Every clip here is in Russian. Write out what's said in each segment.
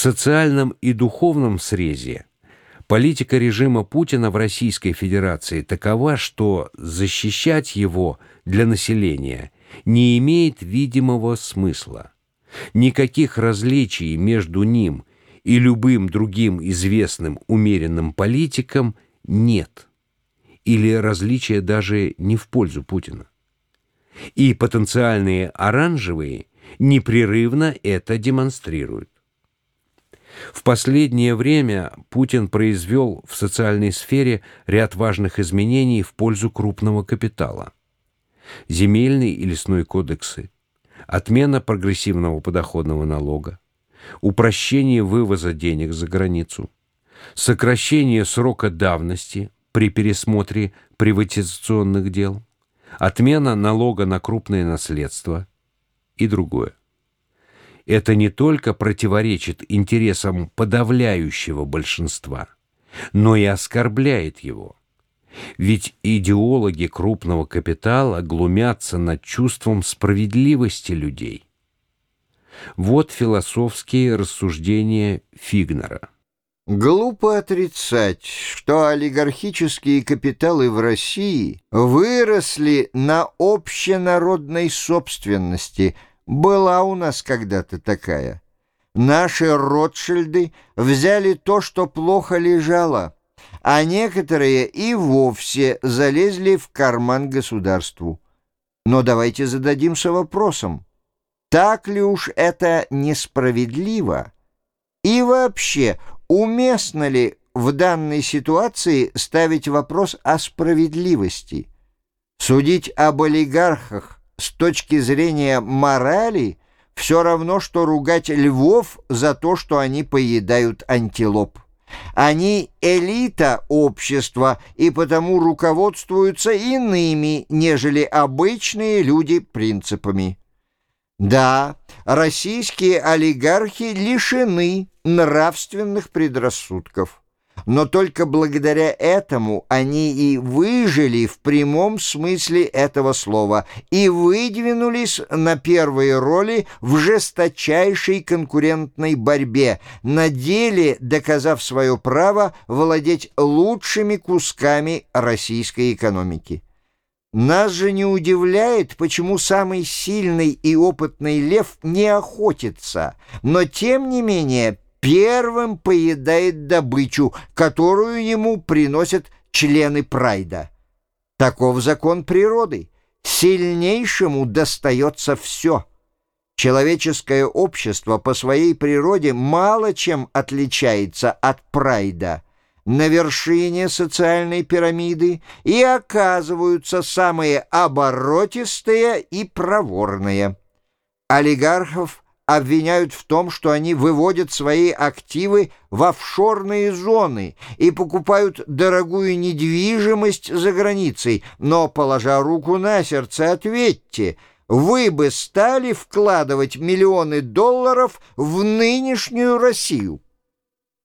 социальном и духовном срезе политика режима Путина в Российской Федерации такова, что защищать его для населения не имеет видимого смысла. Никаких различий между ним и любым другим известным умеренным политиком нет. Или различия даже не в пользу Путина. И потенциальные оранжевые непрерывно это демонстрируют. В последнее время Путин произвел в социальной сфере ряд важных изменений в пользу крупного капитала. Земельный и лесной кодексы, отмена прогрессивного подоходного налога, упрощение вывоза денег за границу, сокращение срока давности при пересмотре приватизационных дел, отмена налога на крупное наследство и другое. Это не только противоречит интересам подавляющего большинства, но и оскорбляет его. Ведь идеологи крупного капитала глумятся над чувством справедливости людей. Вот философские рассуждения Фигнера. Глупо отрицать, что олигархические капиталы в России выросли на общенародной собственности. Была у нас когда-то такая. Наши Ротшильды взяли то, что плохо лежало, а некоторые и вовсе залезли в карман государству. Но давайте зададимся вопросом, так ли уж это несправедливо? И вообще, уместно ли в данной ситуации ставить вопрос о справедливости? Судить об олигархах с точки зрения морали все равно, что ругать львов за то, что они поедают антилоп. Они элита общества и потому руководствуются иными, нежели обычные люди принципами. Да, российские олигархи лишены нравственных предрассудков. Но только благодаря этому они и выжили в прямом смысле этого слова и выдвинулись на первые роли в жесточайшей конкурентной борьбе, на деле доказав свое право владеть лучшими кусками российской экономики. Нас же не удивляет, почему самый сильный и опытный лев не охотится, но тем не менее первым поедает добычу, которую ему приносят члены прайда. Таков закон природы. Сильнейшему достается все. Человеческое общество по своей природе мало чем отличается от прайда – на вершине социальной пирамиды и оказываются самые оборотистые и проворные. Олигархов обвиняют в том, что они выводят свои активы в офшорные зоны и покупают дорогую недвижимость за границей, но, положа руку на сердце, ответьте – вы бы стали вкладывать миллионы долларов в нынешнюю Россию.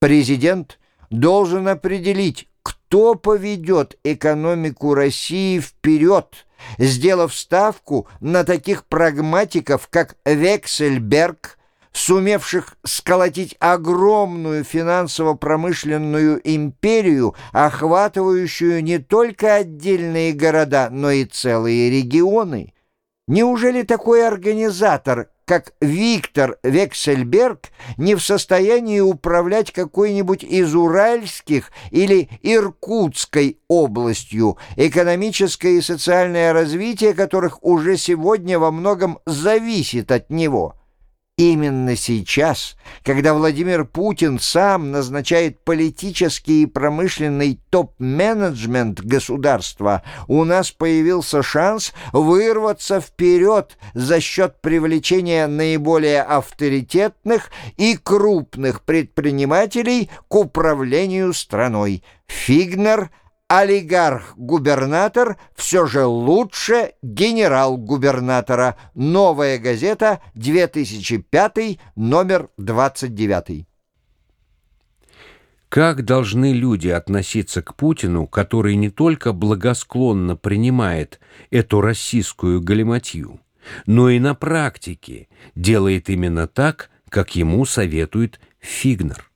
Президент – должен определить, кто поведет экономику России вперед, сделав ставку на таких прагматиков, как Вексельберг, сумевших сколотить огромную финансово-промышленную империю, охватывающую не только отдельные города, но и целые регионы. Неужели такой организатор, как Виктор Вексельберг не в состоянии управлять какой-нибудь из Уральских или Иркутской областью, экономическое и социальное развитие которых уже сегодня во многом зависит от него – Именно сейчас, когда Владимир Путин сам назначает политический и промышленный топ-менеджмент государства, у нас появился шанс вырваться вперед за счет привлечения наиболее авторитетных и крупных предпринимателей к управлению страной. Фигнер – олигарх-губернатор все же лучше генерал-губернатора. Новая газета, 2005, номер 29. Как должны люди относиться к Путину, который не только благосклонно принимает эту российскую галиматью, но и на практике делает именно так, как ему советует Фигнер.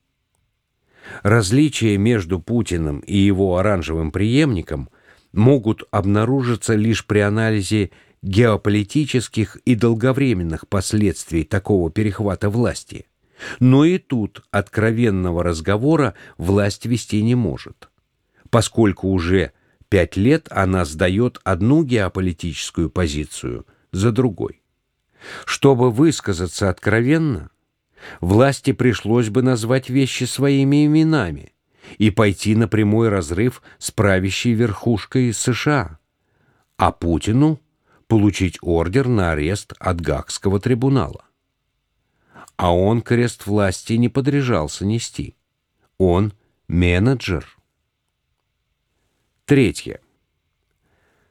Различия между Путиным и его оранжевым преемником могут обнаружиться лишь при анализе геополитических и долговременных последствий такого перехвата власти. Но и тут откровенного разговора власть вести не может, поскольку уже пять лет она сдает одну геополитическую позицию за другой. Чтобы высказаться откровенно, власти пришлось бы назвать вещи своими именами и пойти на прямой разрыв с правящей верхушкой США, а Путину получить ордер на арест от Гагского трибунала. А он крест власти не подряжался нести. Он менеджер. Третье.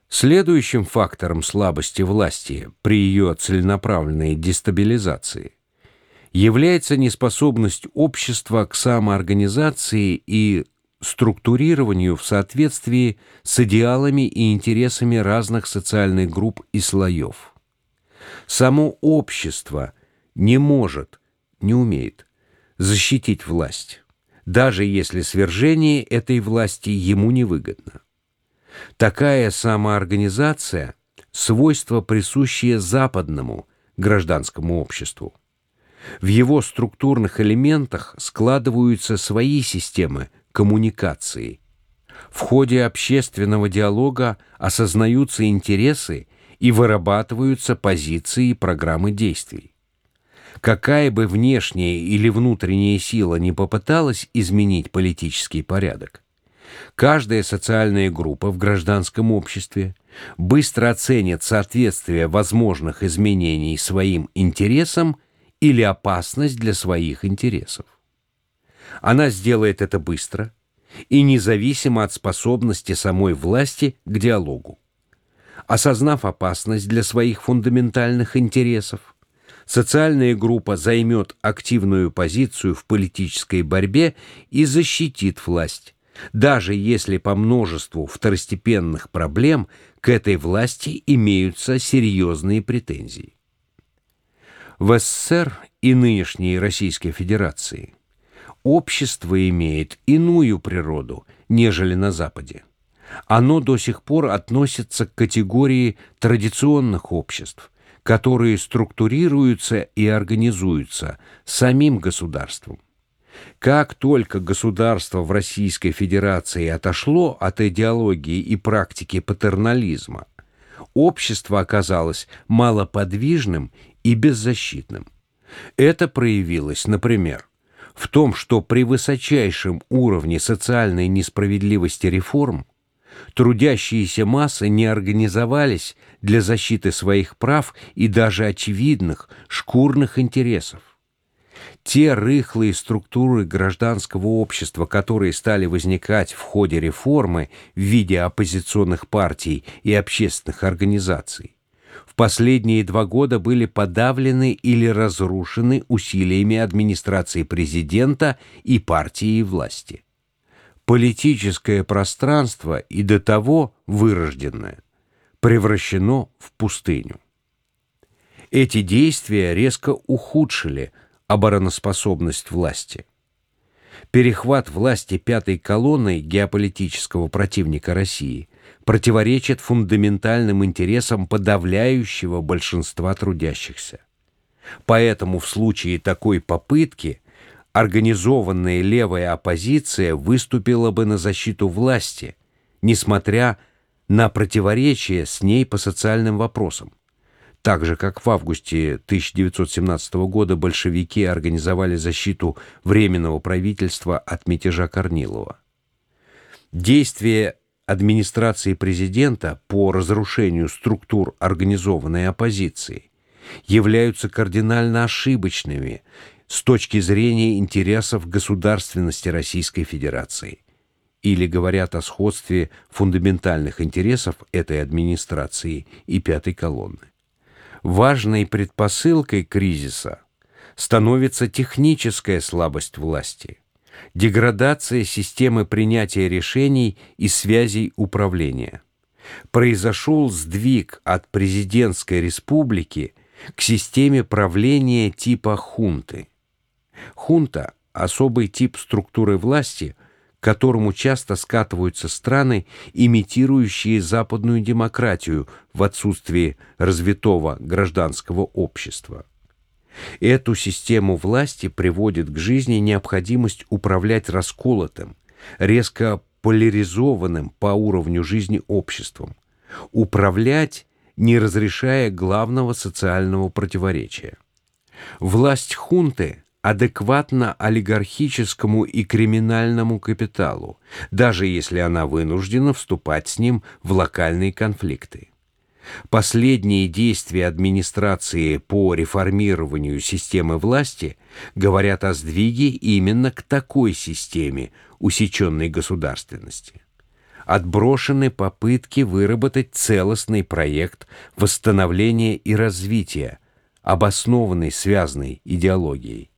Следующим фактором слабости власти при ее целенаправленной дестабилизации является неспособность общества к самоорганизации и структурированию в соответствии с идеалами и интересами разных социальных групп и слоев. Само общество не может, не умеет защитить власть, даже если свержение этой власти ему невыгодно. Такая самоорганизация – свойство, присущее западному гражданскому обществу. В его структурных элементах складываются свои системы коммуникации. В ходе общественного диалога осознаются интересы и вырабатываются позиции и программы действий. Какая бы внешняя или внутренняя сила не попыталась изменить политический порядок, каждая социальная группа в гражданском обществе быстро оценит соответствие возможных изменений своим интересам или опасность для своих интересов. Она сделает это быстро и независимо от способности самой власти к диалогу. Осознав опасность для своих фундаментальных интересов, социальная группа займет активную позицию в политической борьбе и защитит власть, даже если по множеству второстепенных проблем к этой власти имеются серьезные претензии. В СССР и нынешней Российской Федерации общество имеет иную природу, нежели на Западе. Оно до сих пор относится к категории традиционных обществ, которые структурируются и организуются самим государством. Как только государство в Российской Федерации отошло от идеологии и практики патернализма, общество оказалось малоподвижным и беззащитным. Это проявилось, например, в том, что при высочайшем уровне социальной несправедливости реформ трудящиеся массы не организовались для защиты своих прав и даже очевидных шкурных интересов. Те рыхлые структуры гражданского общества, которые стали возникать в ходе реформы в виде оппозиционных партий и общественных организаций, последние два года были подавлены или разрушены усилиями администрации президента и партии власти. Политическое пространство и до того вырожденное превращено в пустыню. Эти действия резко ухудшили обороноспособность власти. Перехват власти пятой колонной геополитического противника России противоречит фундаментальным интересам подавляющего большинства трудящихся. Поэтому в случае такой попытки организованная левая оппозиция выступила бы на защиту власти, несмотря на противоречия с ней по социальным вопросам. Так же, как в августе 1917 года большевики организовали защиту Временного правительства от мятежа Корнилова. Действия администрации президента по разрушению структур организованной оппозиции являются кардинально ошибочными с точки зрения интересов государственности Российской Федерации или говорят о сходстве фундаментальных интересов этой администрации и пятой колонны. Важной предпосылкой кризиса становится техническая слабость власти – деградация системы принятия решений и связей управления. Произошел сдвиг от президентской республики к системе правления типа хунты. Хунта – особый тип структуры власти, к которому часто скатываются страны, имитирующие западную демократию в отсутствии развитого гражданского общества. Эту систему власти приводит к жизни необходимость управлять расколотым, резко поляризованным по уровню жизни обществом, управлять, не разрешая главного социального противоречия. Власть хунты адекватна олигархическому и криминальному капиталу, даже если она вынуждена вступать с ним в локальные конфликты. Последние действия администрации по реформированию системы власти говорят о сдвиге именно к такой системе усеченной государственности. Отброшены попытки выработать целостный проект восстановления и развития, обоснованный связанной идеологией.